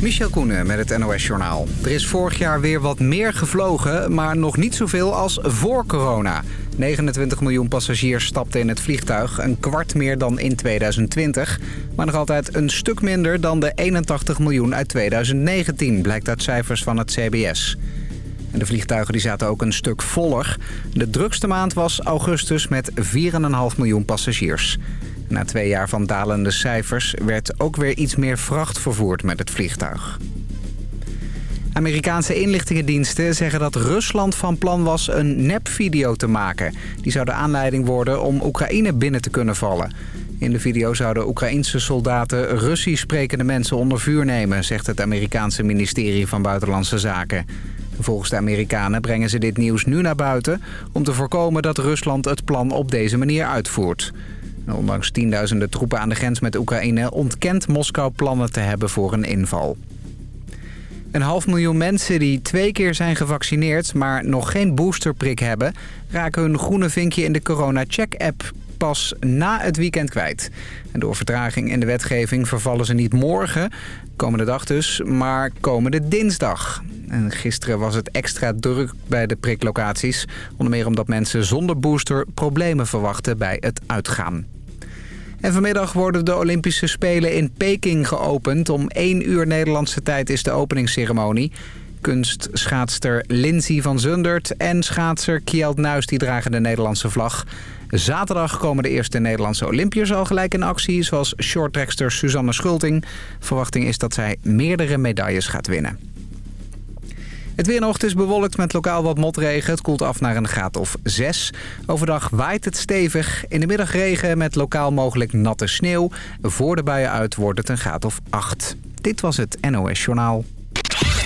Michel Koenen met het NOS-journaal. Er is vorig jaar weer wat meer gevlogen, maar nog niet zoveel als voor corona. 29 miljoen passagiers stapten in het vliegtuig, een kwart meer dan in 2020. Maar nog altijd een stuk minder dan de 81 miljoen uit 2019, blijkt uit cijfers van het CBS. En de vliegtuigen die zaten ook een stuk voller. De drukste maand was augustus met 4,5 miljoen passagiers. Na twee jaar van dalende cijfers werd ook weer iets meer vracht vervoerd met het vliegtuig. Amerikaanse inlichtingendiensten zeggen dat Rusland van plan was een nepvideo te maken. Die zou de aanleiding worden om Oekraïne binnen te kunnen vallen. In de video zouden Oekraïnse soldaten Russisch sprekende mensen onder vuur nemen... zegt het Amerikaanse ministerie van Buitenlandse Zaken. Volgens de Amerikanen brengen ze dit nieuws nu naar buiten... om te voorkomen dat Rusland het plan op deze manier uitvoert. Ondanks tienduizenden troepen aan de grens met Oekraïne... ontkent Moskou plannen te hebben voor een inval. Een half miljoen mensen die twee keer zijn gevaccineerd... maar nog geen boosterprik hebben... raken hun groene vinkje in de corona-check-app pas na het weekend kwijt. En door vertraging in de wetgeving vervallen ze niet morgen, komende dag dus, maar komende dinsdag. En gisteren was het extra druk bij de priklocaties. Onder meer omdat mensen zonder booster problemen verwachten bij het uitgaan. En vanmiddag worden de Olympische Spelen in Peking geopend. Om 1 uur Nederlandse tijd is de openingsceremonie. Kunstschaatster Lindsay van Zundert en schaatser Kjeld Nuis die dragen de Nederlandse vlag. Zaterdag komen de eerste Nederlandse Olympiërs al gelijk in actie... zoals shorttrackster Suzanne Schulting. Verwachting is dat zij meerdere medailles gaat winnen. Het weer nog is bewolkt met lokaal wat motregen. Het koelt af naar een graad of 6. Overdag waait het stevig. In de middag regen met lokaal mogelijk natte sneeuw. Voor de buien uit wordt het een graad of 8. Dit was het NOS Journaal.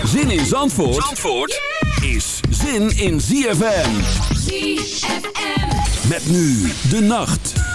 Zin in Zandvoort, Zandvoort is zin in ZFM. ZFM. Met nu de nacht.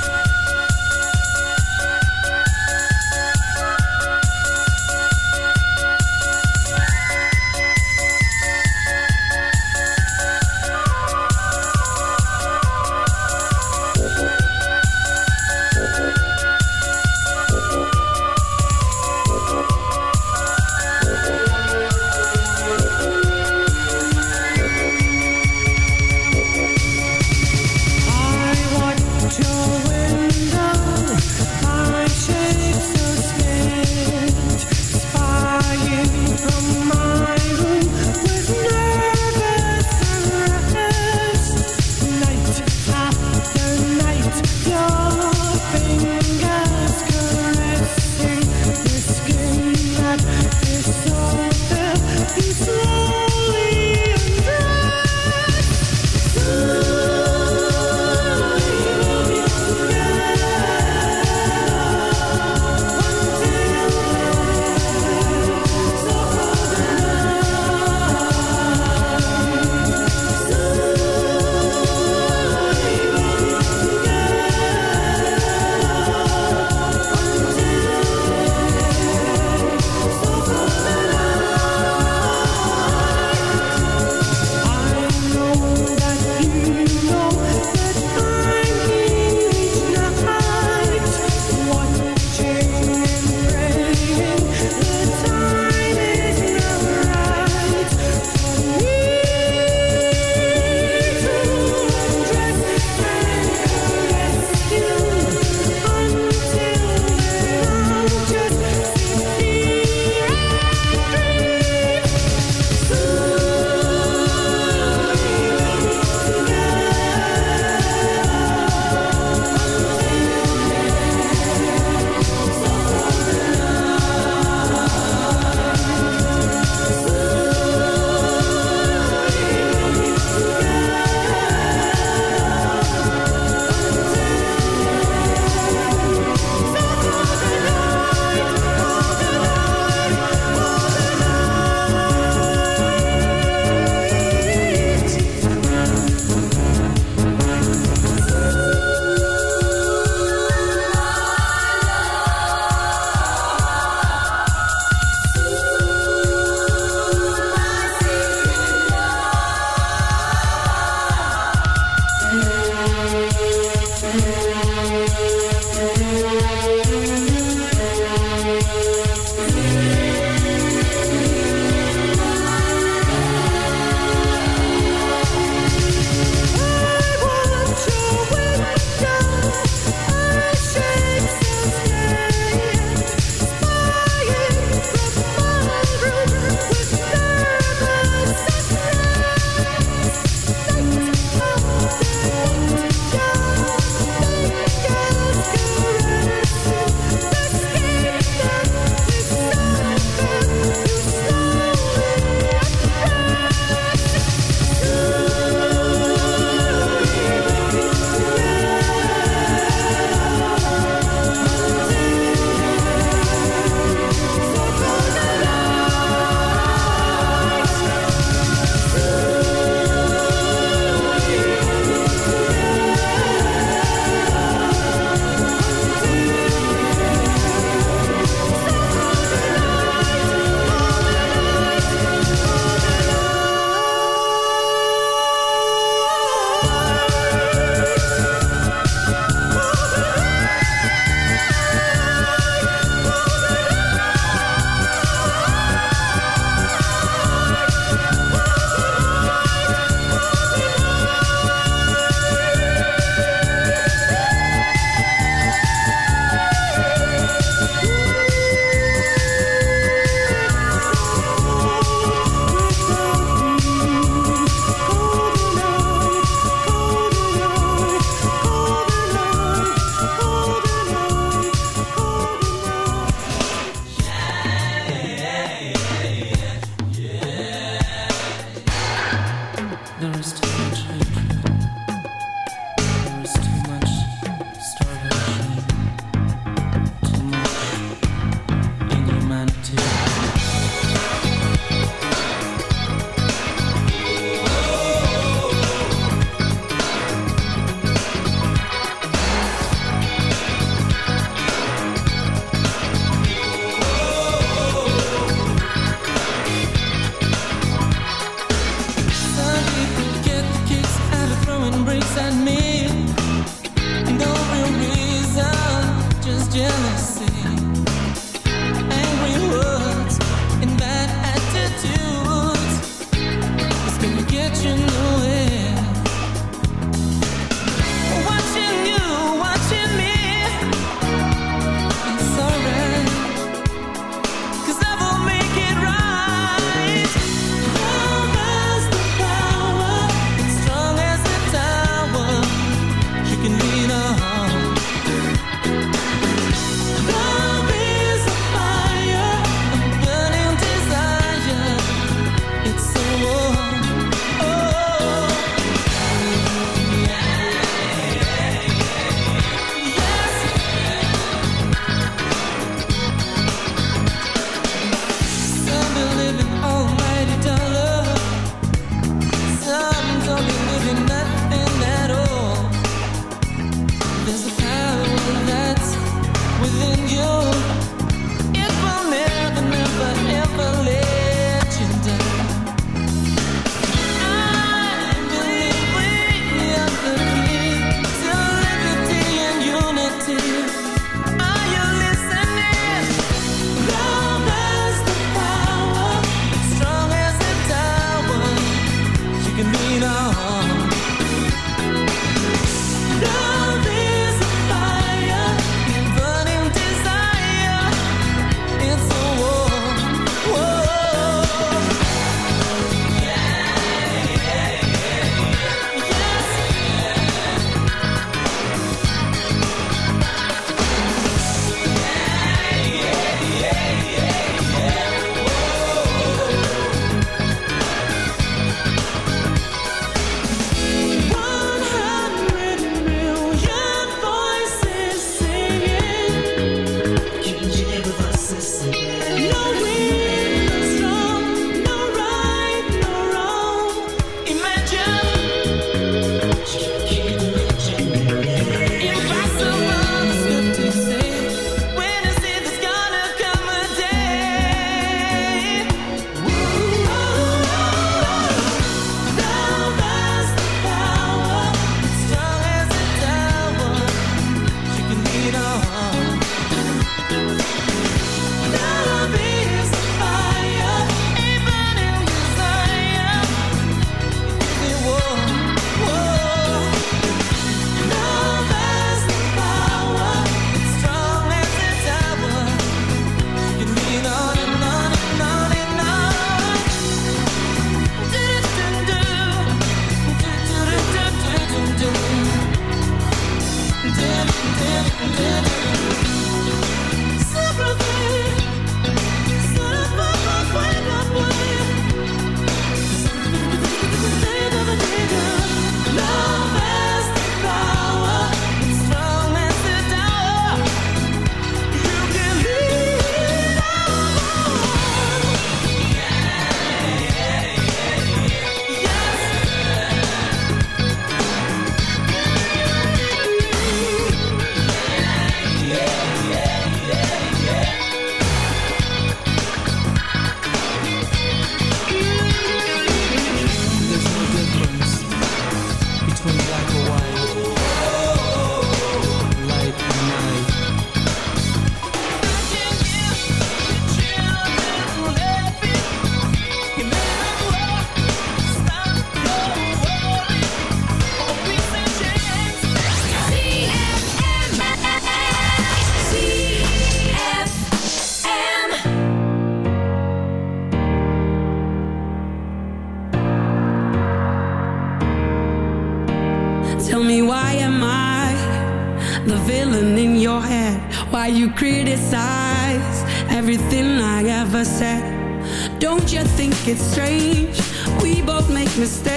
It's strange? We both make mistakes,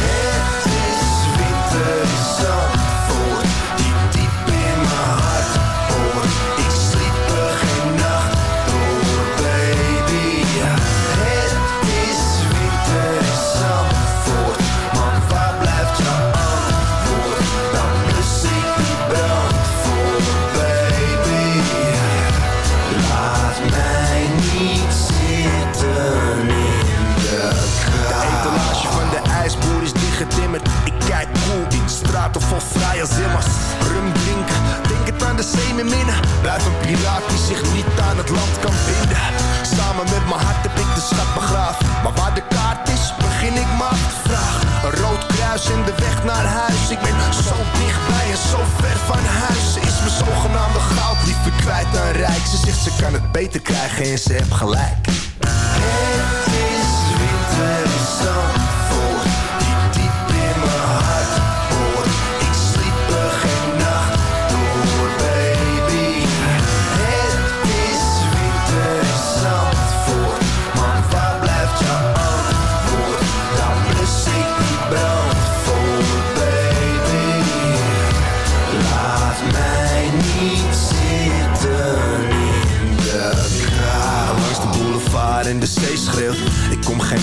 Ik ben zo dichtbij en zo ver van huis. Ze is mijn zogenaamde goud liever kwijt dan rijk. Ze zegt ze kan het beter krijgen en ze heeft gelijk. Het is winter, zon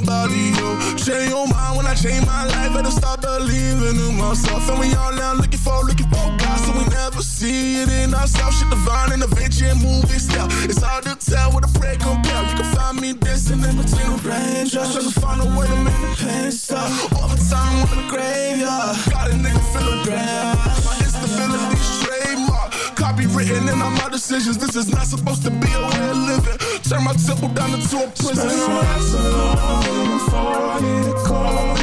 nobody, yo. Change your mind when I change my life. Better start believing in myself. And we all now looking for, looking for God, so we never see it in ourselves. Shit divine and adventure and movie style. It's hard to tell what a prayer compare. You can find me dancing in between the raindrops. Trying to find a way to make the pain stop. Overtime in the graveyard. Got a nigga feeling grand. My instability trademark. Copywritten in all my decisions. This is not supposed to be a way of living. Turn my temple down into a prison. Spend my nights alone before I need a call.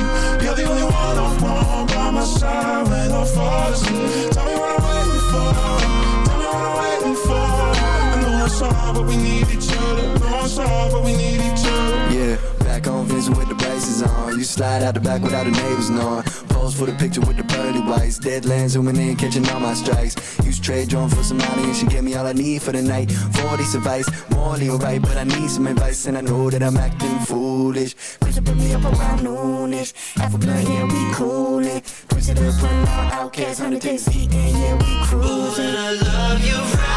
You're the only one I want by my side when I fall asleep. Tell me what I'm waiting for. Tell me what I'm waiting for. I know it's hard, but we need each other. I Know it's hard, but we need each other. Yeah Back on Vincent with the braces on. You slide out the back without the neighbors knowing. Pose for the picture with the pearly whites. Deadlands zooming in, catching all my strikes. Use trade drone for some money and she gave me all I need for the night. 40 advice, morally alright, but I need some advice and I know that I'm acting foolish. Push put me up around noonish. Half a blood, yeah, we coolin'. Up, run out, outcast, 100 days yeah, we cruising. Ooh, I love you right,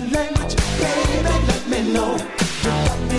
language, baby. Let me know you got me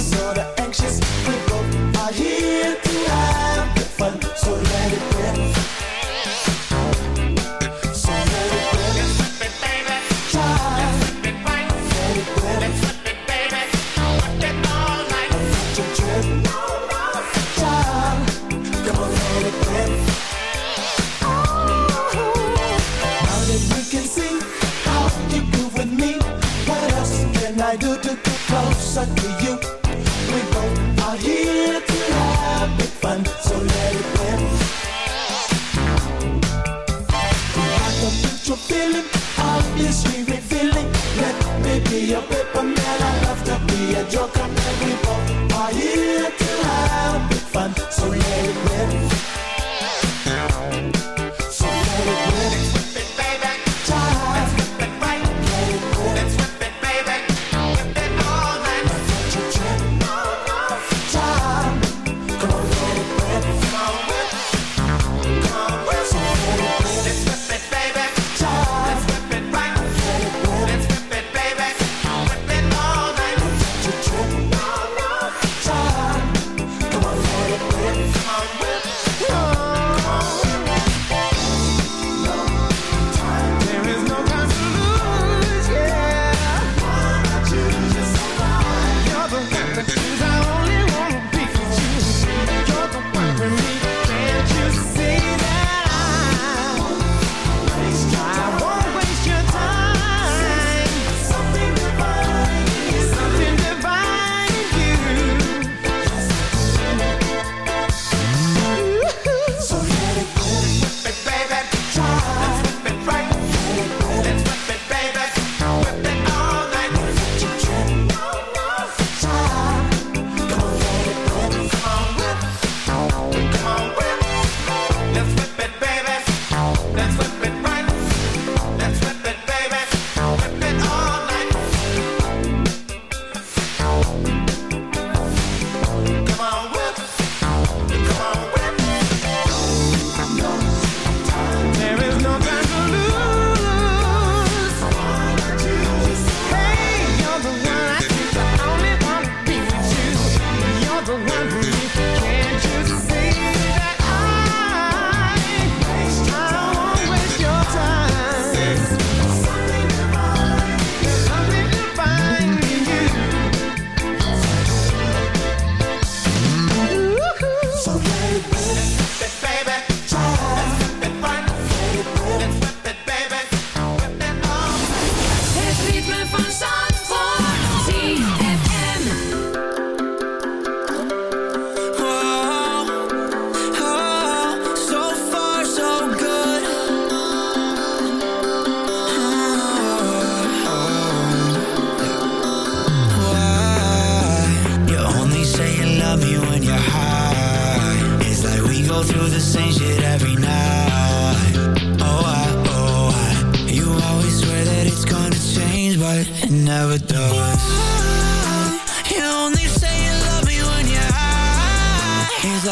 you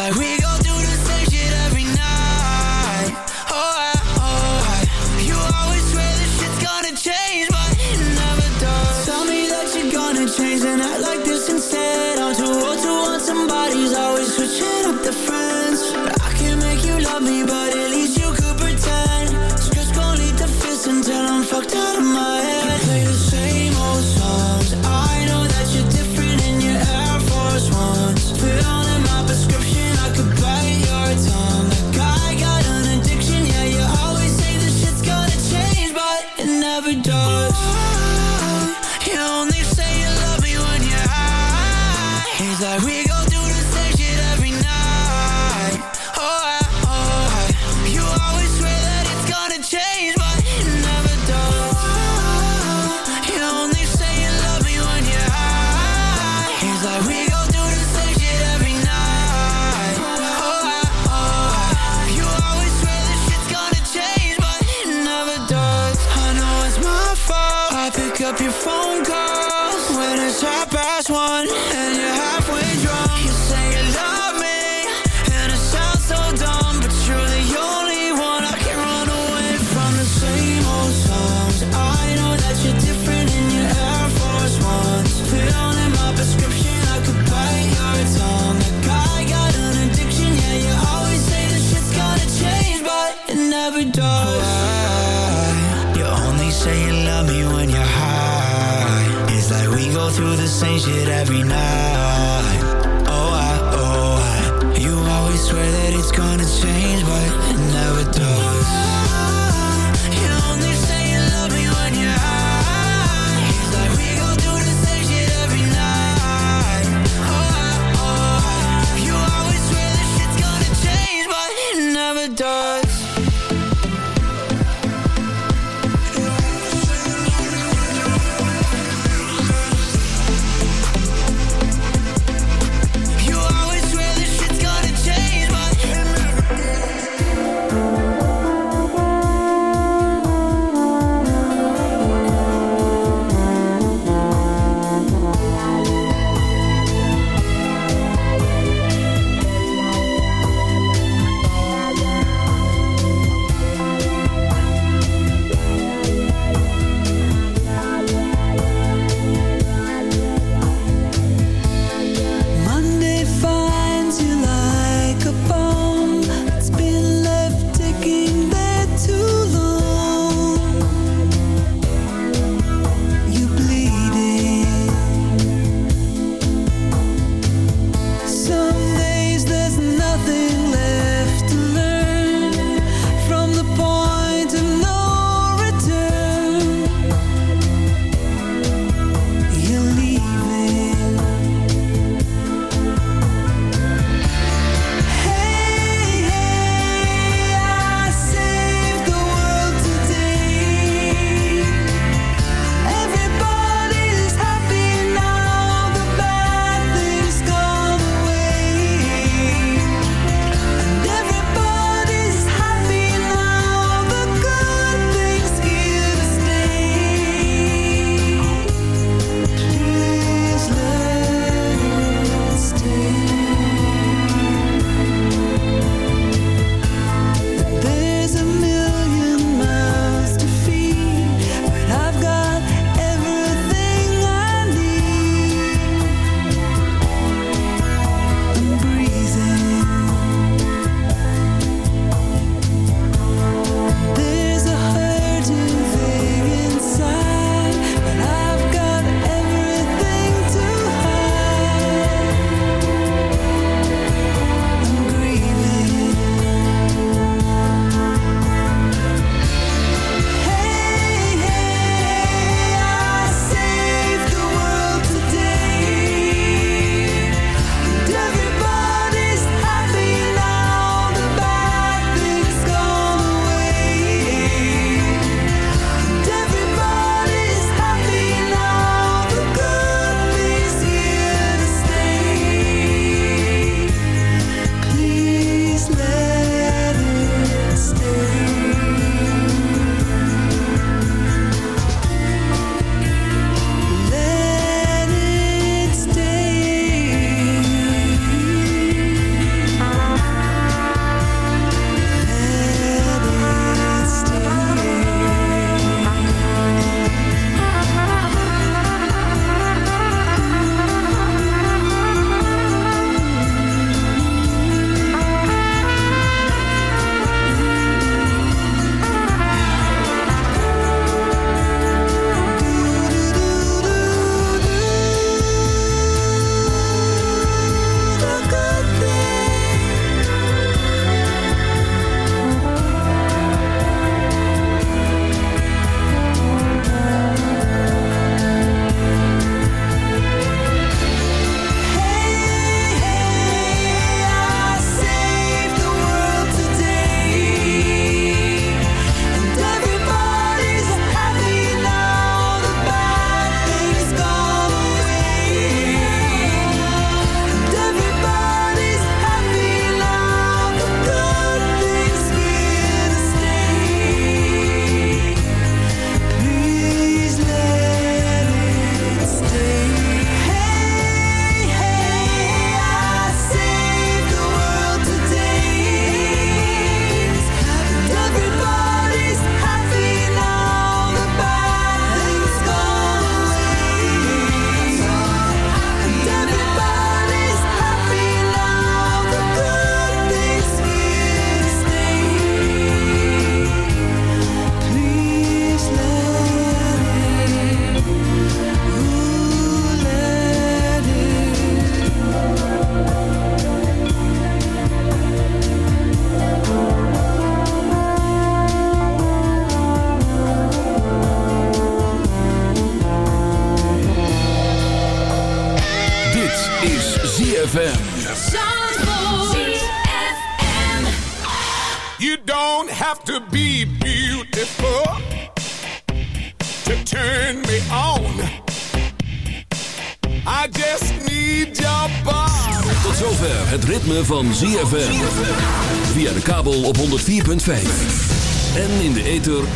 like we